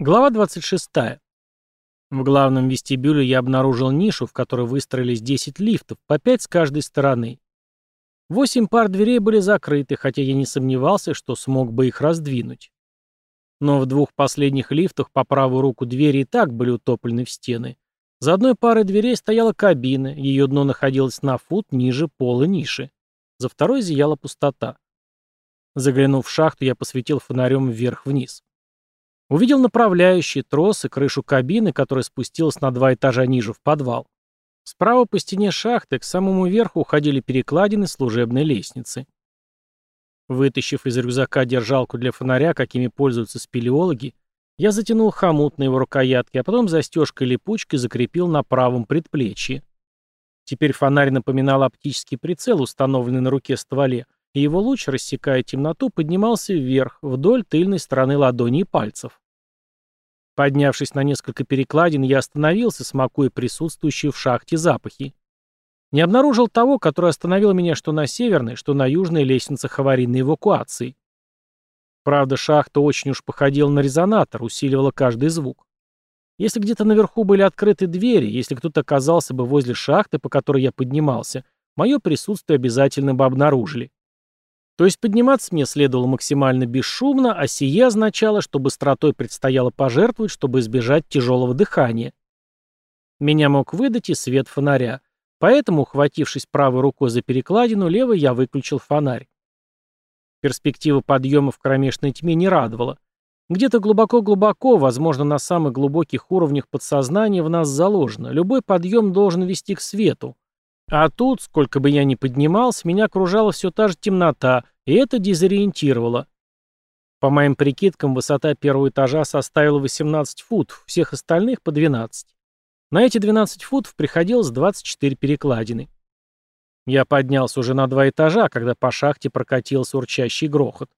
Глава 26. В главном вестибюле я обнаружил нишу, в которой выстроились 10 лифтов, по 5 с каждой стороны. Восемь пар дверей были закрыты, хотя я не сомневался, что смог бы их раздвинуть. Но в двух последних лифтах по правую руку двери и так были утоплены в стены. За одной парой дверей стояла кабина, ее дно находилось на фут ниже пола ниши. За второй зияла пустота. Заглянув в шахту, я посветил фонарем вверх-вниз. Увидел направляющие, тросы, крышу кабины, которая спустилась на два этажа ниже в подвал. Справа по стене шахты к самому верху уходили перекладины служебной лестницы. Вытащив из рюкзака держалку для фонаря, какими пользуются спелеологи, я затянул хомут на его рукоятке, а потом застежкой-липучкой закрепил на правом предплечье. Теперь фонарь напоминал оптический прицел, установленный на руке стволе, и его луч, рассекая темноту, поднимался вверх, вдоль тыльной стороны ладони и пальцев. Поднявшись на несколько перекладин, я остановился, смакуя присутствующие в шахте запахи. Не обнаружил того, который остановил меня что на северной, что на южной лестницах аварийной эвакуации. Правда, шахта очень уж походила на резонатор, усиливала каждый звук. Если где-то наверху были открыты двери, если кто-то оказался бы возле шахты, по которой я поднимался, мое присутствие обязательно бы обнаружили. То есть подниматься мне следовало максимально бесшумно, а сие означало, что быстротой предстояло пожертвовать, чтобы избежать тяжелого дыхания. Меня мог выдать и свет фонаря. Поэтому, ухватившись правой рукой за перекладину, левой я выключил фонарь. Перспектива подъема в кромешной тьме не радовала. Где-то глубоко-глубоко, возможно, на самых глубоких уровнях подсознания в нас заложено. Любой подъем должен вести к свету. А тут, сколько бы я ни поднимался, меня окружала все та же темнота, и это дезориентировало. По моим прикидкам, высота первого этажа составила 18 футов, всех остальных по 12. На эти 12 футов приходилось 24 перекладины. Я поднялся уже на два этажа, когда по шахте прокатился урчащий грохот.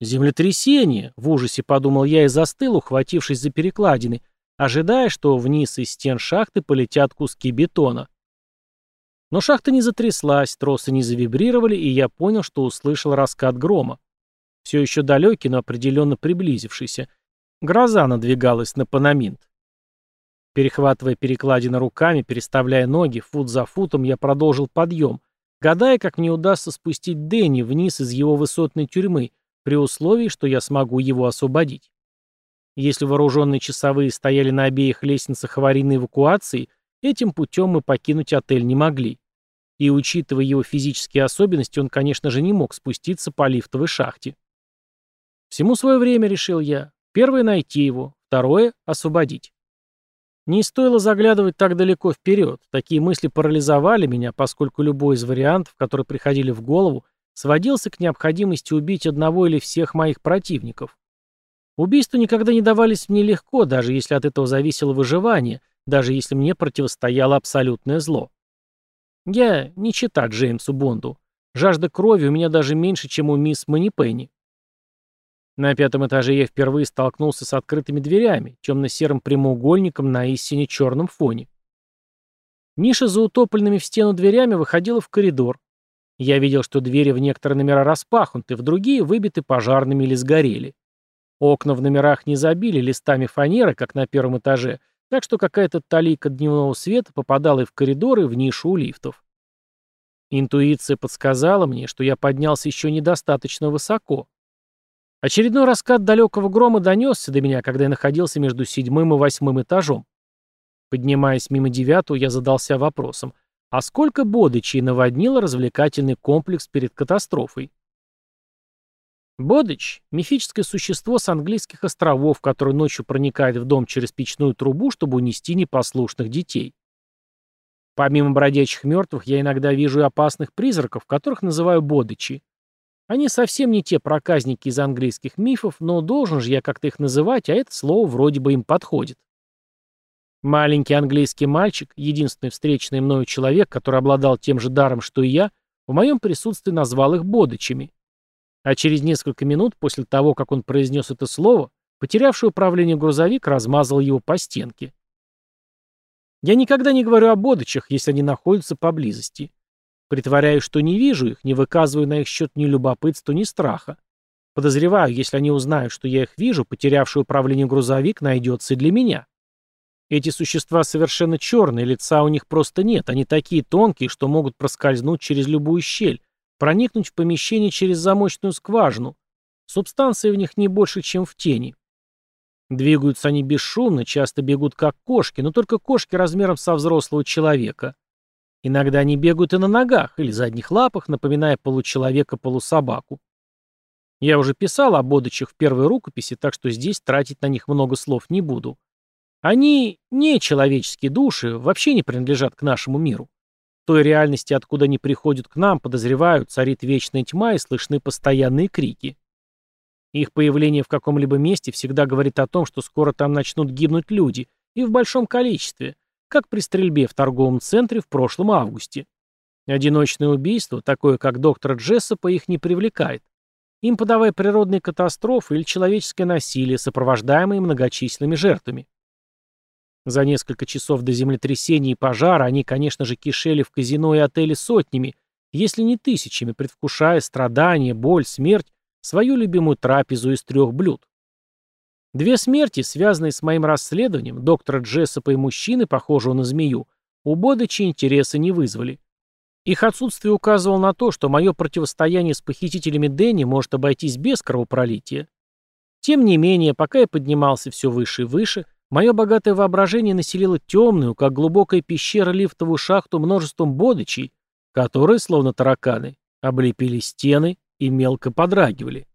«Землетрясение!» — в ужасе подумал я и застыл, ухватившись за перекладины, ожидая, что вниз из стен шахты полетят куски бетона. Но шахта не затряслась, тросы не завибрировали, и я понял, что услышал раскат грома. Все еще далекий, но определенно приблизившийся. Гроза надвигалась на панаминт. Перехватывая перекладины руками, переставляя ноги, фут за футом, я продолжил подъем, гадая, как мне удастся спустить Дэнни вниз из его высотной тюрьмы, при условии, что я смогу его освободить. Если вооруженные часовые стояли на обеих лестницах аварийной эвакуации, Этим путем мы покинуть отель не могли. И учитывая его физические особенности, он, конечно же, не мог спуститься по лифтовой шахте. Всему свое время, решил я. Первое — найти его, второе — освободить. Не стоило заглядывать так далеко вперед. Такие мысли парализовали меня, поскольку любой из вариантов, которые приходили в голову, сводился к необходимости убить одного или всех моих противников. Убийства никогда не давались мне легко, даже если от этого зависело выживание, даже если мне противостояло абсолютное зло. Я не чита Джеймсу Бонду. Жажда крови у меня даже меньше, чем у мисс Манипенни. На пятом этаже я впервые столкнулся с открытыми дверями, темно-серым прямоугольником на истине черном фоне. Ниша за утопленными в стену дверями выходила в коридор. Я видел, что двери в некоторые номера распахнуты, в другие выбиты пожарными или сгорели. Окна в номерах не забили листами фанеры, как на первом этаже, так что какая-то талика дневного света попадала и в коридоры, и в нишу у лифтов. Интуиция подсказала мне, что я поднялся еще недостаточно высоко. Очередной раскат далекого грома донесся до меня, когда я находился между седьмым и восьмым этажом. Поднимаясь мимо девятого, я задался вопросом, а сколько бодычей наводнило развлекательный комплекс перед катастрофой? Бодыч – мифическое существо с английских островов, которое ночью проникает в дом через печную трубу, чтобы унести непослушных детей. Помимо бродячих мертвых, я иногда вижу и опасных призраков, которых называю бодычи. Они совсем не те проказники из английских мифов, но должен же я как-то их называть, а это слово вроде бы им подходит. Маленький английский мальчик, единственный встречный мною человек, который обладал тем же даром, что и я, в моем присутствии назвал их бодычами. А через несколько минут после того, как он произнес это слово, потерявший управление грузовик размазал его по стенке. Я никогда не говорю о бодычах, если они находятся поблизости. Притворяюсь, что не вижу их, не выказываю на их счет ни любопытства, ни страха. Подозреваю, если они узнают, что я их вижу, потерявший управление грузовик найдется и для меня. Эти существа совершенно черные, лица у них просто нет, они такие тонкие, что могут проскользнуть через любую щель, проникнуть в помещение через замочную скважину. Субстанции в них не больше, чем в тени. Двигаются они бесшумно, часто бегут как кошки, но только кошки размером со взрослого человека. Иногда они бегают и на ногах или задних лапах, напоминая получеловека-полусобаку. Я уже писал о бодычах в первой рукописи, так что здесь тратить на них много слов не буду. Они не человеческие души, вообще не принадлежат к нашему миру. Той реальности, откуда они приходят к нам, подозреваю, царит вечная тьма и слышны постоянные крики. Их появление в каком-либо месте всегда говорит о том, что скоро там начнут гибнуть люди, и в большом количестве, как при стрельбе в торговом центре в прошлом августе. Одиночное убийство, такое как доктора Джессопа, их не привлекает. Им подавая природные катастрофы или человеческое насилие, сопровождаемое многочисленными жертвами. За несколько часов до землетрясения и пожара они, конечно же, кишели в казино и отеле сотнями, если не тысячами, предвкушая страдания, боль, смерть, свою любимую трапезу из трех блюд. Две смерти, связанные с моим расследованием, доктора Джессопа и мужчины, похожего на змею, у Бодыча интереса не вызвали. Их отсутствие указывало на то, что мое противостояние с похитителями Дэнни может обойтись без кровопролития. Тем не менее, пока я поднимался все выше и выше, мое богатое воображение населило темную, как глубокая пещера лифтовую шахту множеством бодычей, которые, словно тараканы, облепили стены и мелко подрагивали.